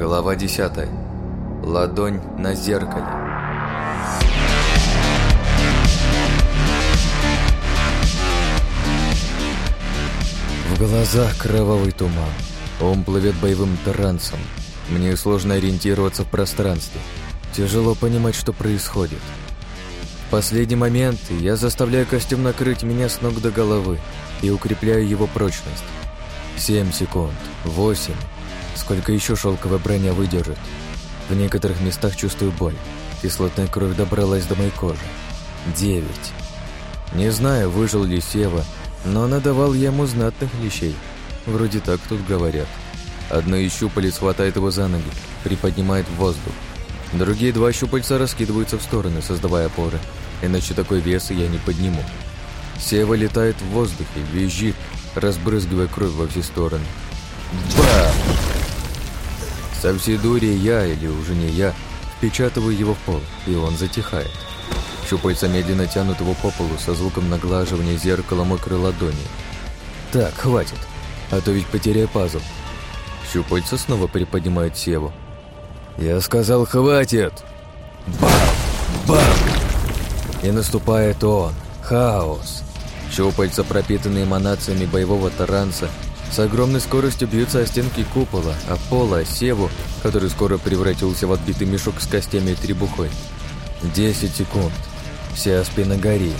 Глава 10. Ладонь на зеркале. В глазах кровавый туман. Он плывет боевым трансом. Мне сложно ориентироваться в пространстве. Тяжело понимать, что происходит. В последний момент я заставляю костюм накрыть меня с ног до головы и укрепляю его прочность. Семь секунд. Восемь. Сколько еще шелковая броня выдержит? В некоторых местах чувствую боль. Кислотная кровь добралась до моей кожи. Девять. Не знаю, выжил ли Сева, но надавал я ему знатных лещей. Вроде так тут говорят. Одно из щупалец хватает его за ноги, приподнимает в воздух. Другие два щупальца раскидываются в стороны, создавая опоры, иначе такой вес я не подниму. Сева летает в воздухе, визжит, разбрызгивая кровь во все стороны. Бам! Со всей дури я, или уже не я, впечатываю его в пол, и он затихает. Щупальца медленно тянут его по полу со звуком наглаживания зеркала мокрой ладони. Так, хватит, а то ведь потеряю пазл. Щупальца снова приподнимают Севу. Я сказал, хватит! Бам! Бам! И наступает он, хаос. Щупальца, пропитанные эманациями боевого таранца, с огромной скоростью бьются о стенки купола, а пола, о севу, который скоро превратился в отбитый мешок с костями и требухой. Десять секунд. Вся спина горит.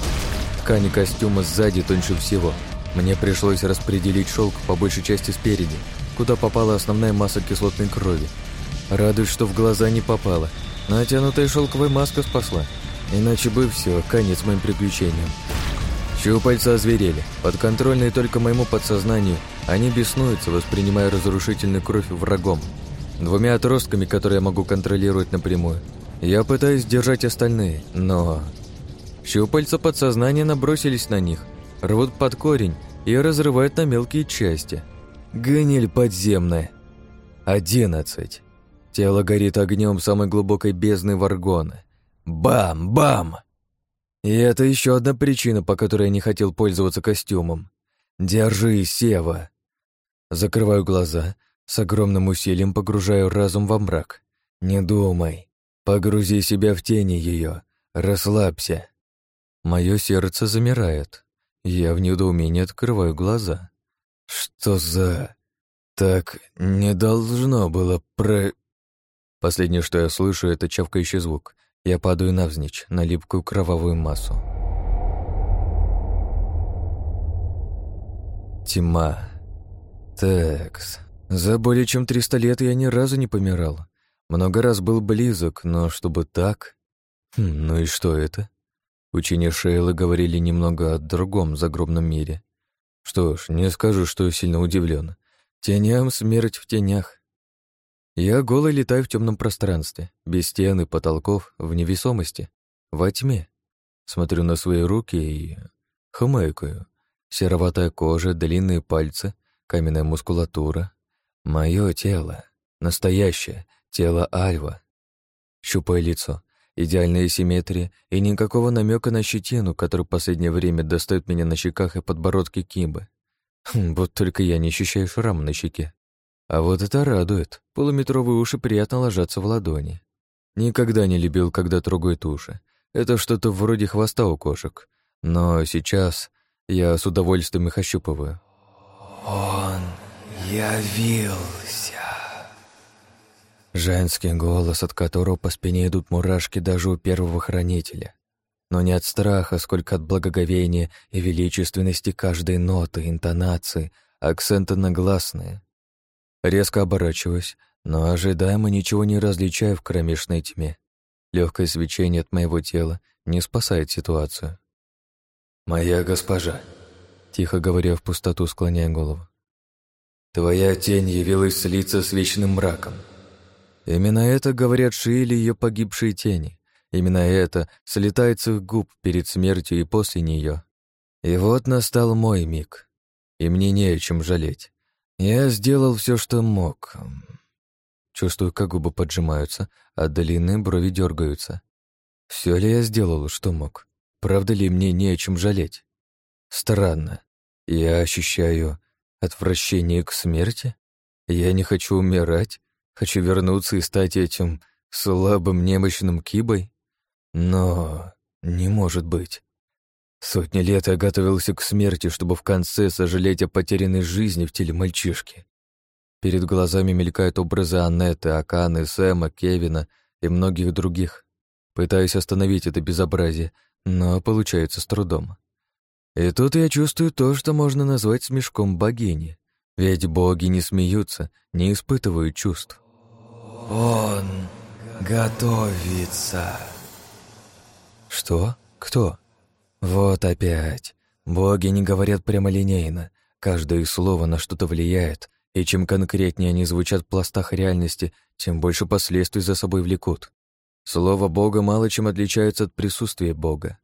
Ткани костюма сзади тоньше всего. Мне пришлось распределить шелк по большей части спереди, куда попала основная масса кислотной крови. Радуюсь, что в глаза не попала. Натянутая шелковая маска спасла. Иначе бы все, конец моим приключениям. Щупальца озверели, подконтрольные только моему подсознанию, они беснуются, воспринимая разрушительную кровь врагом. Двумя отростками, которые я могу контролировать напрямую. Я пытаюсь держать остальные, но... Щупальца подсознания набросились на них, рвут под корень и разрывают на мелкие части. Гниль подземная. Одиннадцать. Тело горит огнем самой глубокой бездны Варгона. Бам! И это еще одна причина, по которой я не хотел пользоваться костюмом. Держи, Сева. Закрываю глаза, с огромным усилием погружаю разум во мрак. Не думай. Погрузи себя в тени ее. Расслабься. Мое сердце замирает. Я в недоумении открываю глаза. Что за... Так не должно было про... Последнее, что я слышу, это чавкающий звук. Я падаю навзничь на липкую кровавую массу. Тьма. Такс. За более чем 300 лет я ни разу не помирал. Много раз был близок, но чтобы так... Хм, ну и что это? Учения Шейлы говорили немного о другом загробном мире. Что ж, не скажу, что сильно удивлен. Теням смерть в тенях. Я голый летаю в темном пространстве, без стен и потолков, в невесомости, во тьме. Смотрю на свои руки и... хмыкаю. Сероватая кожа, длинные пальцы, каменная мускулатура. Мое тело. Настоящее. Тело Альва. Щупаю лицо. Идеальная симметрия и никакого намека на щетину, который в последнее время достает меня на щеках и подбородке Кимбы. Хм, вот только я не ощущаю шрама на щеке. А вот это радует. Полуметровые уши приятно ложатся в ладони. Никогда не любил, когда трогают уши. Это что-то вроде хвоста у кошек. Но сейчас я с удовольствием их ощупываю. «Он явился!» Женский голос, от которого по спине идут мурашки даже у первого хранителя. Но не от страха, сколько от благоговения и величественности каждой ноты, интонации, акцента на гласные. Резко оборачиваюсь, но ожидаемо ничего не различаю в кромешной тьме. Легкое свечение от моего тела не спасает ситуацию. «Моя госпожа», — тихо говоря в пустоту, склоняя голову. «Твоя тень явилась слиться с вечным мраком». Именно это говорят Шиили ее погибшие тени. Именно это слетает с их губ перед смертью и после нее. И вот настал мой миг, и мне не о чем жалеть. Я сделал все, что мог. Чувствую, как губы поджимаются, а длинные брови дергаются. Все ли я сделал, что мог? Правда ли мне не о чем жалеть? Странно. Я ощущаю отвращение к смерти? Я не хочу умирать? Хочу вернуться и стать этим слабым немощным кибой? Но не может быть. Сотни лет я готовился к смерти, чтобы в конце сожалеть о потерянной жизни в теле мальчишки. Перед глазами мелькают образы Аннеты, Аканы, Сэма, Кевина и многих других. Пытаюсь остановить это безобразие, но получается с трудом. И тут я чувствую то, что можно назвать смешком богини. Ведь боги не смеются, не испытывают чувств. «Он готовится». «Что? Кто?» «Вот опять. Боги не говорят прямолинейно. Каждое слово на что-то влияет, и чем конкретнее они звучат в пластах реальности, тем больше последствий за собой влекут. Слово Бога мало чем отличается от присутствия Бога.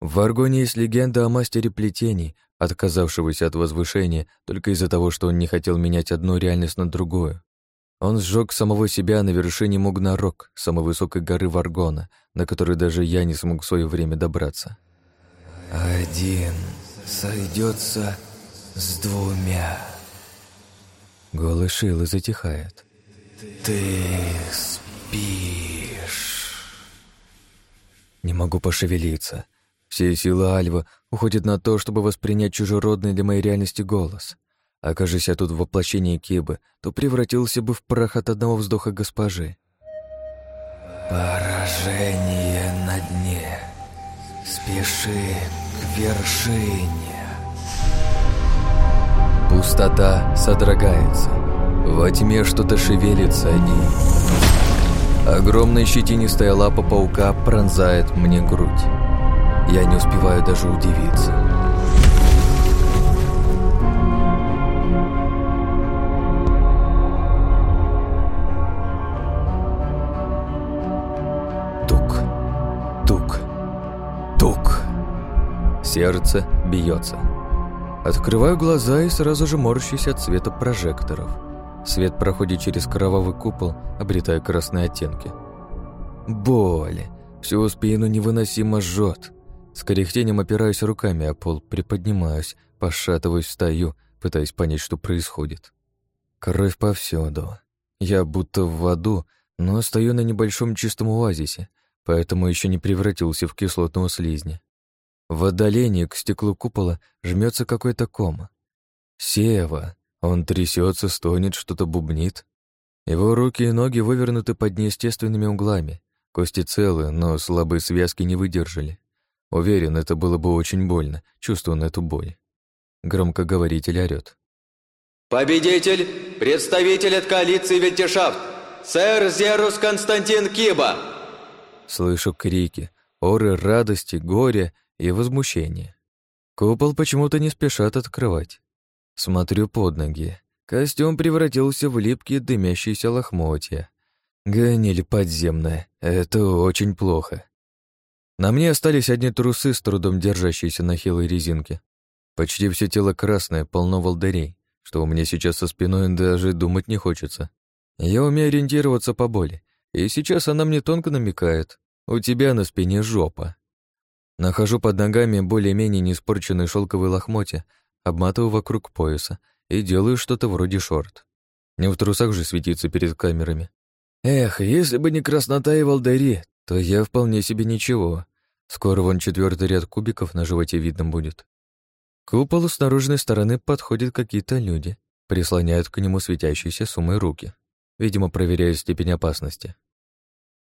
В Аргоне есть легенда о мастере плетений, отказавшегося от возвышения только из-за того, что он не хотел менять одну реальность на другую. Он сжег самого себя на вершине Мугнарок, самой высокой горы Варгона, на которой даже я не смог в свое время добраться. «Один сойдется с двумя». Голос Шилы затихает. «Ты спишь». Не могу пошевелиться. Все силы Альва уходят на то, чтобы воспринять чужеродный для моей реальности голос. Окажись я тут в воплощении Кибы, то превратился бы в прах от одного вздоха госпожи. «Поражение на дне. Спеши к вершине». Пустота содрогается. Во тьме что-то шевелится и... Огромная щетинистая лапа паука пронзает мне грудь. Я не успеваю даже удивиться. Сердце бьется. Открываю глаза и сразу же морщусь от света прожекторов. Свет проходит через кровавый купол, обретая красные оттенки. Боль. Всю спину невыносимо жжет. С кряхтением опираюсь руками о пол, приподнимаюсь, пошатываюсь, встаю, пытаясь понять, что происходит. Кровь повсюду. Я будто в аду, но стою на небольшом чистом оазисе, поэтому еще не превратился в кислотного слизня. В отдалении к стеклу купола жмется какой-то ком. Сева. Он трясется, стонет, что-то бубнит. Его руки и ноги вывернуты под неестественными углами. Кости целы, но слабые связки не выдержали. Уверен, это было бы очень больно, чувствую эту боль. Громкоговоритель орёт. «Победитель! Представитель от коалиции Вельтешафт! Сэр Зерус Константин Киба!» Слышу крики, оры радости, горя и возмущения. Купол почему-то не спешат открывать. Смотрю под ноги. Костюм превратился в липкие дымящиеся лохмотья. Гонили подземная. Это очень плохо. На мне остались одни трусы, с трудом держащиеся на хилой резинке. Почти все тело красное, полно волдырей, что у меня сейчас со спиной даже думать не хочется. Я умею ориентироваться по боли, и сейчас она мне тонко намекает. У тебя на спине жопа. Нахожу под ногами более-менее неиспорченные шелковые лохмотья, обматываю вокруг пояса и делаю что-то вроде шорт. Не в трусах же светиться перед камерами. Эх, если бы не краснота и волдыри, то я вполне себе ничего. Скоро вон четвертый ряд кубиков на животе видно будет. К куполу с наружной стороны подходят какие-то люди, прислоняют к нему светящиеся суммой руки, видимо, проверяя степень опасности.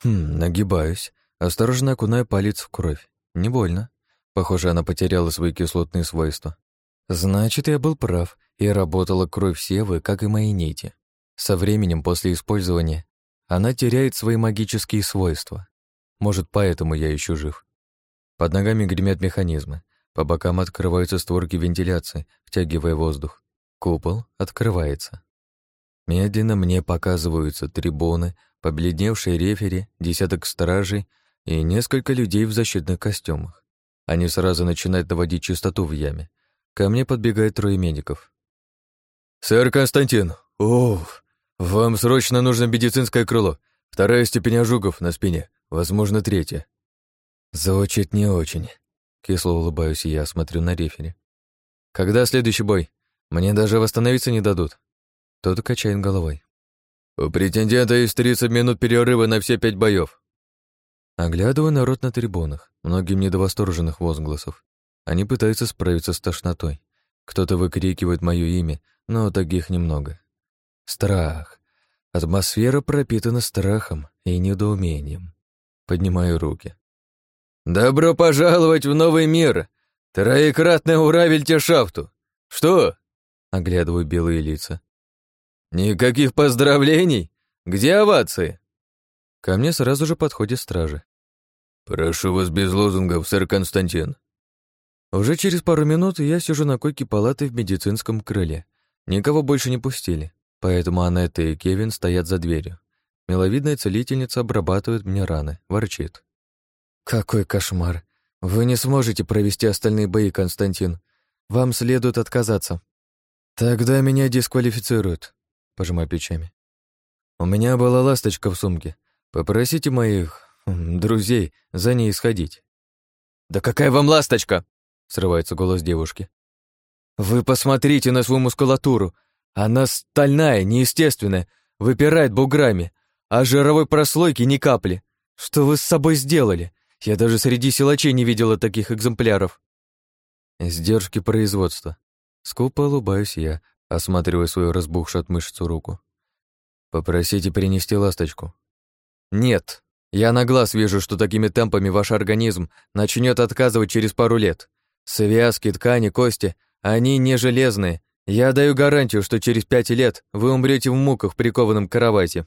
Хм, нагибаюсь, осторожно окунаю палец в кровь. Не больно. Похоже, она потеряла свои кислотные свойства. Значит, я был прав, и работала кровь Севы, как и мои нити. Со временем после использования она теряет свои магические свойства. Может, поэтому я еще жив. Под ногами гремят механизмы. По бокам открываются створки вентиляции, втягивая воздух. Купол открывается. Медленно мне показываются трибуны, побледневшие рефери, десяток стражей и несколько людей в защитных костюмах. Они сразу начинают наводить чистоту в яме. Ко мне подбегает трое медиков. «Сэр Константин! Уф! Вам срочно нужно медицинское крыло. Вторая степень ожогов на спине. Возможно, третья. Звучит не очень. Кисло улыбаюсь я, смотрю на рефери. Когда следующий бой? Мне даже восстановиться не дадут. Тот качает головой. У претендента есть 30 минут перерыва на все пять боев. Оглядываю народ на трибунах, многим не до восторженных возгласов. Они пытаются справиться с тошнотой. Кто-то выкрикивает мое имя, но таких немного. Страх. Атмосфера пропитана страхом и недоумением. Поднимаю руки. «Добро пожаловать в новый мир! Троекратное ура Вельтешафту! Что?» Оглядываю белые лица. «Никаких поздравлений? Где овации?» Ко мне сразу же подходит стражи. «Прошу вас без лозунгов, сэр Константин». Уже через пару минут я сижу на койке палаты в медицинском крыле. Никого больше не пустили, поэтому Анетта и Кевин стоят за дверью. Миловидная целительница обрабатывает мне раны, ворчит. «Какой кошмар! Вы не сможете провести остальные бои, Константин. Вам следует отказаться». «Тогда меня дисквалифицируют», — пожимаю плечами. «У меня была ласточка в сумке. Попросите моих друзей за ней сходить». «Да какая вам ласточка?» — срывается голос девушки. «Вы посмотрите на свою мускулатуру. Она стальная, неестественная, выпирает буграми, а жировой прослойки ни капли. Что вы с собой сделали? Я даже среди силачей не видела таких экземпляров». Сдержки производства. Скупо улыбаюсь я, осматривая свою разбухшую от мышцу руку. «Попросите принести ласточку». «Нет. Я на глаз вижу, что такими темпами ваш организм начнет отказывать через пару лет. Связки, ткани, кости, они не железные. Я даю гарантию, что через пять лет вы умрете в муках, прикованном к кровати».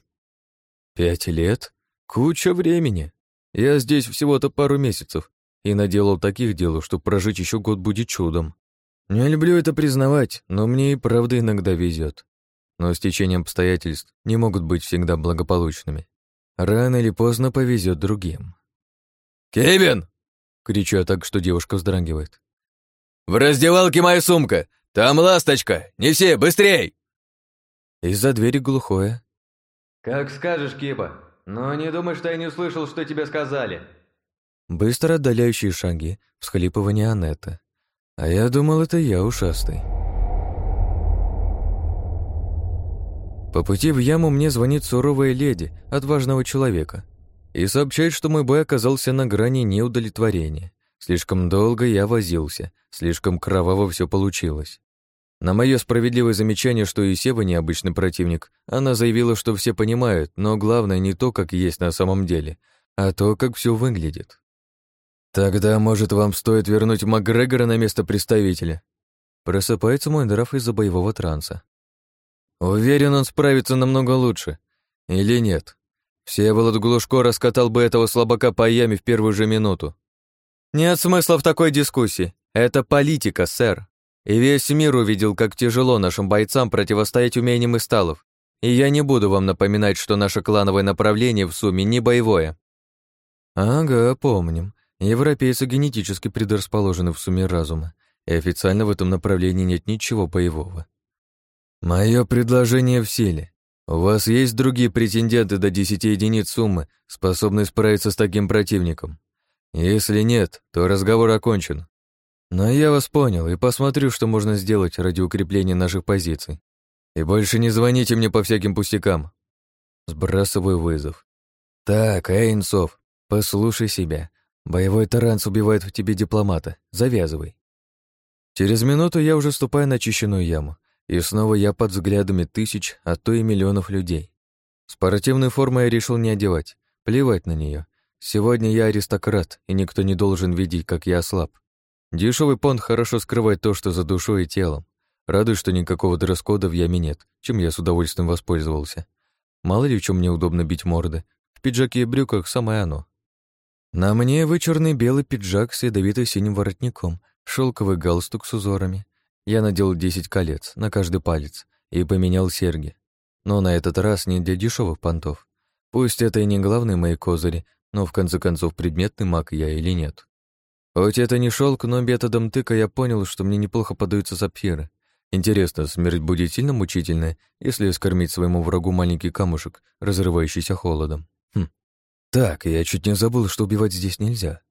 «Пять лет? Куча времени. Я здесь всего-то пару месяцев и наделал таких дел, что прожить еще год будет чудом. Не люблю это признавать, но мне и правда иногда везет. Но с течением обстоятельств не могут быть всегда благополучными. Рано или поздно повезет другим. «Кевин!» — кричу я так, что девушка вздрагивает. «В раздевалке моя сумка! Там ласточка! Неси, быстрей!» Из-за двери глухое. «Как скажешь, Кипа, но не думай, что я не услышал, что тебе сказали». Быстро отдаляющие шаги, всхлипывание Анетты. А я думал, это я ушастый. По пути в яму мне звонит суровая леди от важного человека и сообщает, что мой бой оказался на грани неудовлетворения. Слишком долго я возился, слишком кроваво все получилось. На мое справедливое замечание, что и необычный противник, она заявила, что все понимают, но главное не то, как есть на самом деле, а то, как все выглядит. «Тогда, может, вам стоит вернуть Макгрегора на место представителя?» Просыпается мой нрав из-за боевого транса. Уверен, он справится намного лучше. Или нет? Всеволод Глушко раскатал бы этого слабака по яме в первую же минуту. Нет смысла в такой дискуссии. Это политика, сэр. И весь мир увидел, как тяжело нашим бойцам противостоять умениям исталов. И я не буду вам напоминать, что наше клановое направление в сумме не боевое. Ага, помним. Европейцы генетически предрасположены в сумме разума, и официально в этом направлении нет ничего боевого. Мое предложение в силе. У вас есть другие претенденты до 10 единиц суммы, способные справиться с таким противником? Если нет, то разговор окончен. Но я вас понял и посмотрю, что можно сделать ради укрепления наших позиций. И больше не звоните мне по всяким пустякам. Сбрасываю вызов. Так, Эйнсов, послушай себя. Боевой таранс убивает в тебе дипломата. Завязывай. Через минуту я уже ступаю на очищенную яму, и снова я под взглядами тысяч, а то и миллионов людей. Спортивную форму я решил не одевать, плевать на нее. Сегодня я аристократ, и никто не должен видеть, как я ослаб. Дешевый понт хорошо скрывает то, что за душой и телом. Радуюсь, что никакого дресс-кода в яме нет, чем я с удовольствием воспользовался. Мало ли в чем мне удобно бить морды. В пиджаке и брюках самое оно. На мне вычурный белый пиджак с ядовито-синим воротником, шелковый галстук с узорами. Я надел 10 колец на каждый палец и поменял серьги. Но на этот раз не для дешевых понтов. Пусть это и не главные мои козыри, но в конце концов предметный маг я или нет. Хоть это не шелк, но методом тыка я понял, что мне неплохо подаются сапфиры. Интересно, смерть будет сильно мучительная, если скормить своему врагу маленький камушек, разрывающийся холодом. Хм, так, я чуть не забыл, что убивать здесь нельзя.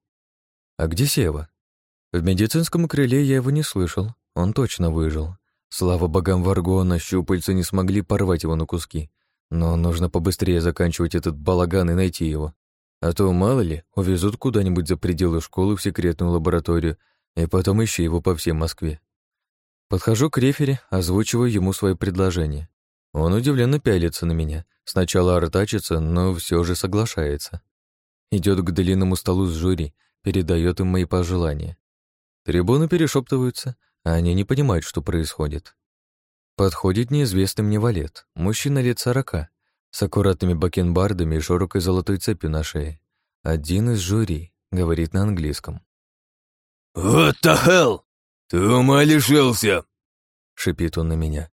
А где Сева? В медицинском крыле я его не слышал. Он точно выжил. Слава богам Варгона, щупальца не смогли порвать его на куски. Но нужно побыстрее заканчивать этот балаган и найти его. А то, мало ли, увезут куда-нибудь за пределы школы в секретную лабораторию, и потом ищи его по всей Москве. Подхожу к рефере, озвучиваю ему свое предложение. Он удивленно пялится на меня. Сначала артачится, но все же соглашается. Идет к длинному столу с жюри, передает им мои пожелания. Трибуны перешептываются, они не понимают, что происходит. Подходит неизвестный мне валет, мужчина лет сорока, с аккуратными бакенбардами и широкой золотой цепью на шее. Один из жюри, говорит на английском. «What the hell? Ты ума лишился?» — шипит он на меня.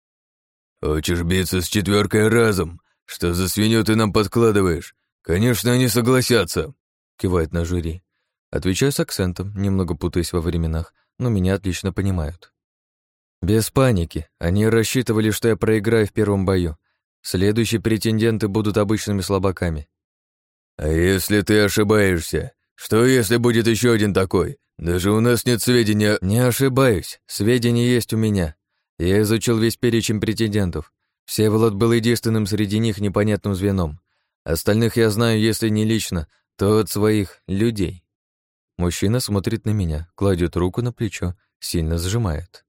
«Хочешь биться с четверкой разом? Что за свинью ты нам подкладываешь? Конечно, они согласятся!» — кивает на жюри. Отвечаю с акцентом, немного путаясь во временах, но меня отлично понимают. Без паники. Они рассчитывали, что я проиграю в первом бою. Следующие претенденты будут обычными слабаками. А если ты ошибаешься? Что если будет еще один такой? Даже у нас нет сведения... Не ошибаюсь. Сведения есть у меня. Я изучил весь перечень претендентов. Всеволод был единственным среди них непонятным звеном. Остальных я знаю, если не лично, то от своих людей. Мужчина смотрит на меня, кладет руку на плечо, сильно сжимает.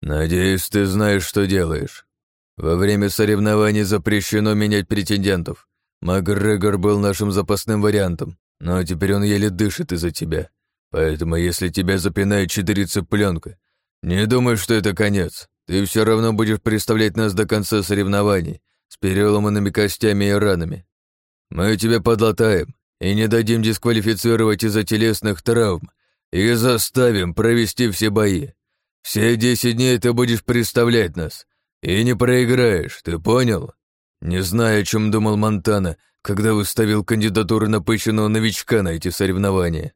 «Надеюсь, ты знаешь, что делаешь. Во время соревнований запрещено менять претендентов. Макгрегор был нашим запасным вариантом, но теперь он еле дышит из-за тебя. Поэтому если тебя запинает четыре цыпленка, не думай, что это конец. Ты все равно будешь представлять нас до конца соревнований с переломанными костями и ранами. Мы тебя подлатаем и не дадим дисквалифицировать из-за телесных травм и заставим провести все бои. Все десять дней ты будешь представлять нас и не проиграешь, ты понял? Не знаю, о чем думал Монтана, когда выставил кандидатуру напыщенного новичка на эти соревнования.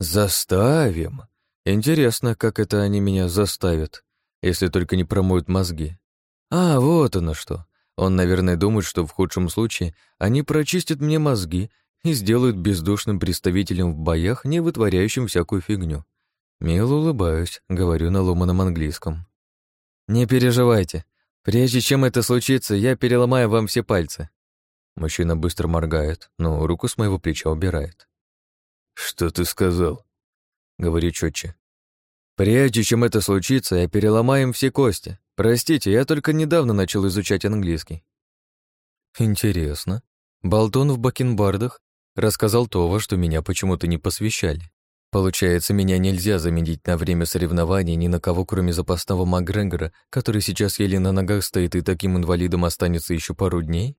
Заставим? Интересно, как это они меня заставят, если только не промоют мозги. А, вот оно что. Он, наверное, думает, что в худшем случае они прочистят мне мозги и сделают бездушным представителем в боях, не вытворяющим всякую фигню. Мило улыбаюсь, говорю на ломаном английском. «Не переживайте. Прежде чем это случится, я переломаю вам все пальцы». Мужчина быстро моргает, но руку с моего плеча убирает. «Что ты сказал?» Говорю четче. «Прежде чем это случится, я переломаю им все кости. Простите, я только недавно начал изучать английский». Интересно. Болтон в бакенбардах рассказал то, что меня почему-то не посвящали. Получается, меня нельзя заменить на время соревнований ни на кого, кроме запасного Макгрегора, который сейчас еле на ногах стоит и таким инвалидом останется еще пару дней?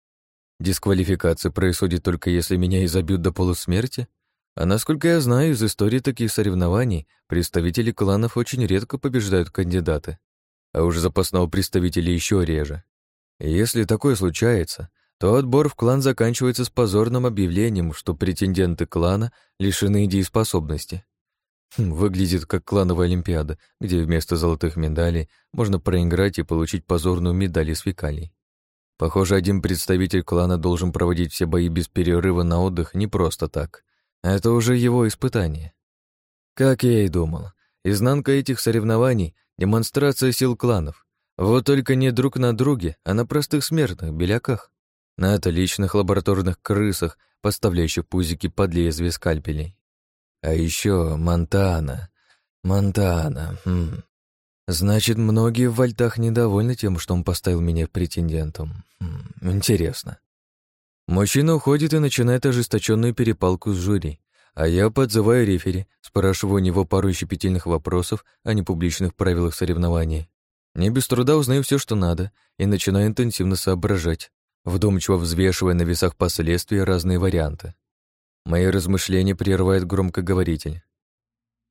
Дисквалификация происходит только если меня изобьют до полусмерти? А насколько я знаю, из истории таких соревнований представители кланов очень редко побеждают кандидаты, а уж запасного представителя еще реже. И если такое случается, то отбор в клан заканчивается с позорным объявлением, что претенденты клана лишены дееспособности. Хм, выглядит как клановая олимпиада, где вместо золотых медалей можно проиграть и получить позорную медаль из фекалий. Похоже, один представитель клана должен проводить все бои без перерыва на отдых не просто так. Это уже его испытание. Как я и думал, изнанка этих соревнований — демонстрация сил кланов. Вот только не друг на друге, а на простых смертных, беляках на отличных лабораторных крысах, поставляющих пузики под лезвие скальпелей. А еще Монтана. Монтана. Хм. Значит, многие в вольтах недовольны тем, что он поставил меня претендентом. Хм. Интересно. Мужчина уходит и начинает ожесточенную перепалку с жюри, а я подзываю рефери, спрашиваю у него пару щепетильных вопросов о непубличных правилах соревнования. Не без труда узнаю все, что надо, и начинаю интенсивно соображать, вдумчиво взвешивая на весах последствия разные варианты. Мои размышления прерывает громкоговоритель.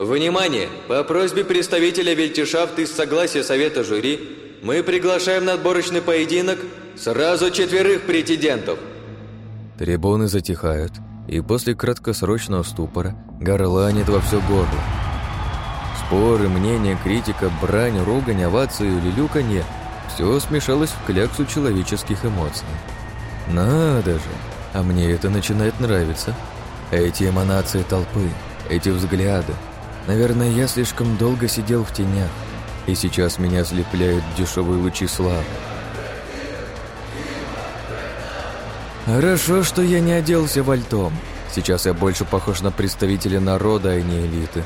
Внимание! По просьбе представителя Вельтишафт из согласия совета жюри мы приглашаем на отборочный поединок сразу четверых претендентов. Трибуны затихают, и после краткосрочного ступора горланит во все горло. Споры, мнения, критика, брань, ругань, овации, люлюканье – все смешалось в кляксу человеческих эмоций. Надо же, а мне это начинает нравиться. Эти эманации толпы, эти взгляды. Наверное, я слишком долго сидел в тенях, и сейчас меня ослепляют дешевые лучи славы. Хорошо, что я не оделся вальтом. Сейчас я больше похож на представителя народа, а не элиты.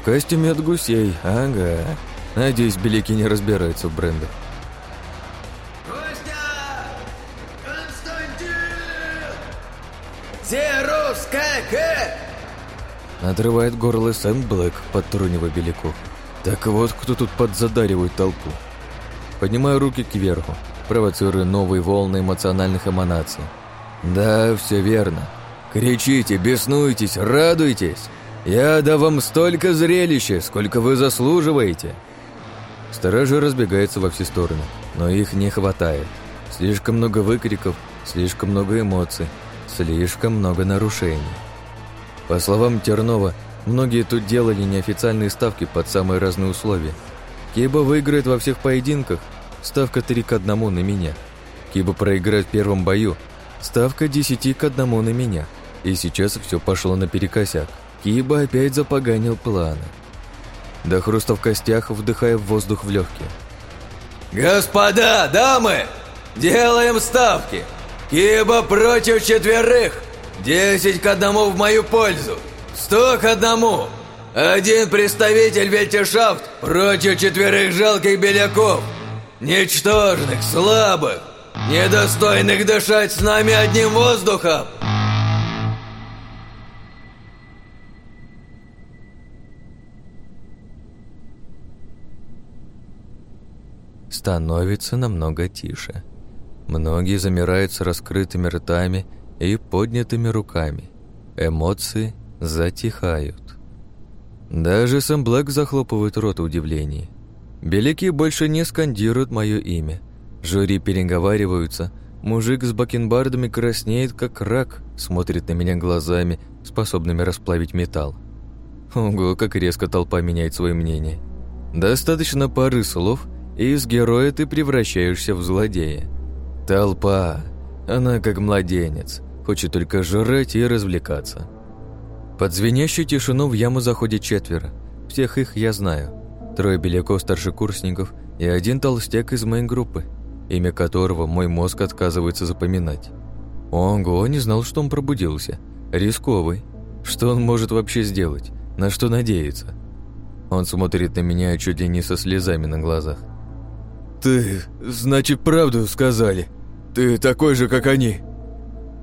В костюме от гусей, ага. Надеюсь, белики не разбираются в брендах. Надрывает горло Сэм Блэк, подтрунивая беляков. Так вот, кто тут подзадаривает толпу. Поднимаю руки кверху, провоцируя новые волны эмоциональных эманаций. Да, все верно. Кричите, беснуйтесь, радуйтесь. Я дам вам столько зрелища, сколько вы заслуживаете. Стражи разбегаются во все стороны, но их не хватает. Слишком много выкриков, слишком много эмоций, слишком много нарушений. По словам Тернова, многие тут делали неофициальные ставки под самые разные условия. Киба выиграет во всех поединках, ставка 3 к 1 на меня. Киба проиграет в первом бою, ставка 10 к 1 на меня. И сейчас все пошло наперекосяк. Киба опять запоганил планы. До хруста в костях, вдыхая воздух в легкие. Господа, дамы, делаем ставки. Киба против четверых. Десять к одному в мою пользу. Сто к одному. Один представитель Вельтешафт против четверых жалких беляков. Ничтожных, слабых, недостойных дышать с нами одним воздухом. становится намного тише. Многие замирают с раскрытыми ртами и поднятыми руками. Эмоции затихают. Даже сам Блэк захлопывает рот в удивлении. Беляки больше не скандируют мое имя. Жюри переговариваются. Мужик с бакенбардами краснеет, как рак, смотрит на меня глазами, способными расплавить металл. Ого, как резко толпа меняет свое мнение. Достаточно пары слов, и из героя ты превращаешься в злодея. Толпа, она как младенец, хочет только жрать и развлекаться. Под звенящую тишину в яму заходит четверо. Всех их я знаю. Трое беляков старшекурсников и один толстяк из моей группы, имя которого мой мозг отказывается запоминать. Ого, не знал, что он пробудился. Рисковый. Что он может вообще сделать? На что надеется? Он смотрит на меня чуть ли не со слезами на глазах. «Ты, значит, правду сказали? Ты такой же, как они?»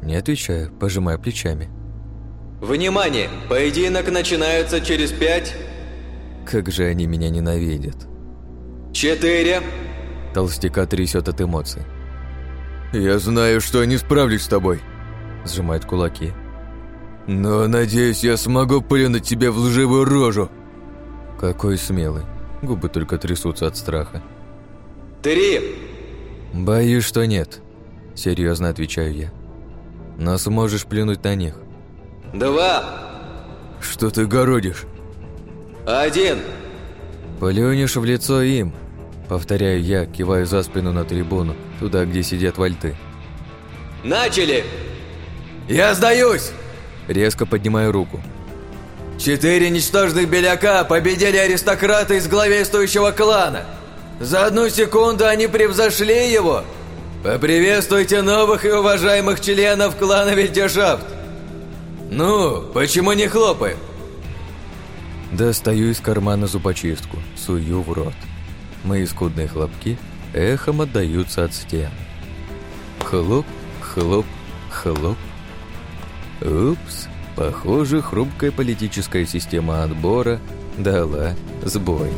Не отвечаю, пожимая плечами. Внимание! Поединок начинается через пять... Как же они меня ненавидят. Четыре... Толстяка трясет от эмоций. «Я знаю, что не справлюсь с тобой», Сжимает кулаки. «но, надеюсь, я смогу плюнуть тебе в лживую рожу». Какой смелый. Губы только трясутся от страха. Три... Боюсь, что нет. Серьезно отвечаю я. Но сможешь плюнуть на них. Два... «Что ты городишь?» Один... Плюнешь в лицо им. Повторяю я, киваю за спину на трибуну, туда, где сидят вальты. Начали! Я сдаюсь! Резко поднимаю руку. Четыре ничтожных беляка победили аристократа из главенствующего клана. За одну секунду они превзошли его. Поприветствуйте новых и уважаемых членов клана Вельтешафт. Ну, почему не хлопаем? Достаю из кармана зубочистку, сую в рот. Мои скудные хлопки эхом отдаются от стен. Хлоп, хлоп, хлоп. Упс, похоже, хрупкая политическая система отбора дала сбой.